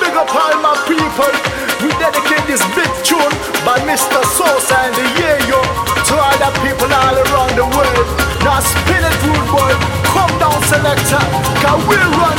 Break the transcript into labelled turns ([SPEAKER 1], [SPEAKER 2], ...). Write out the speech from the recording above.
[SPEAKER 1] Big up all my people. We dedicate this big tune by Mr. Sosa and the Yayo to other people all around the world. Now spin it, rude boy. Come down, selector. Cause we run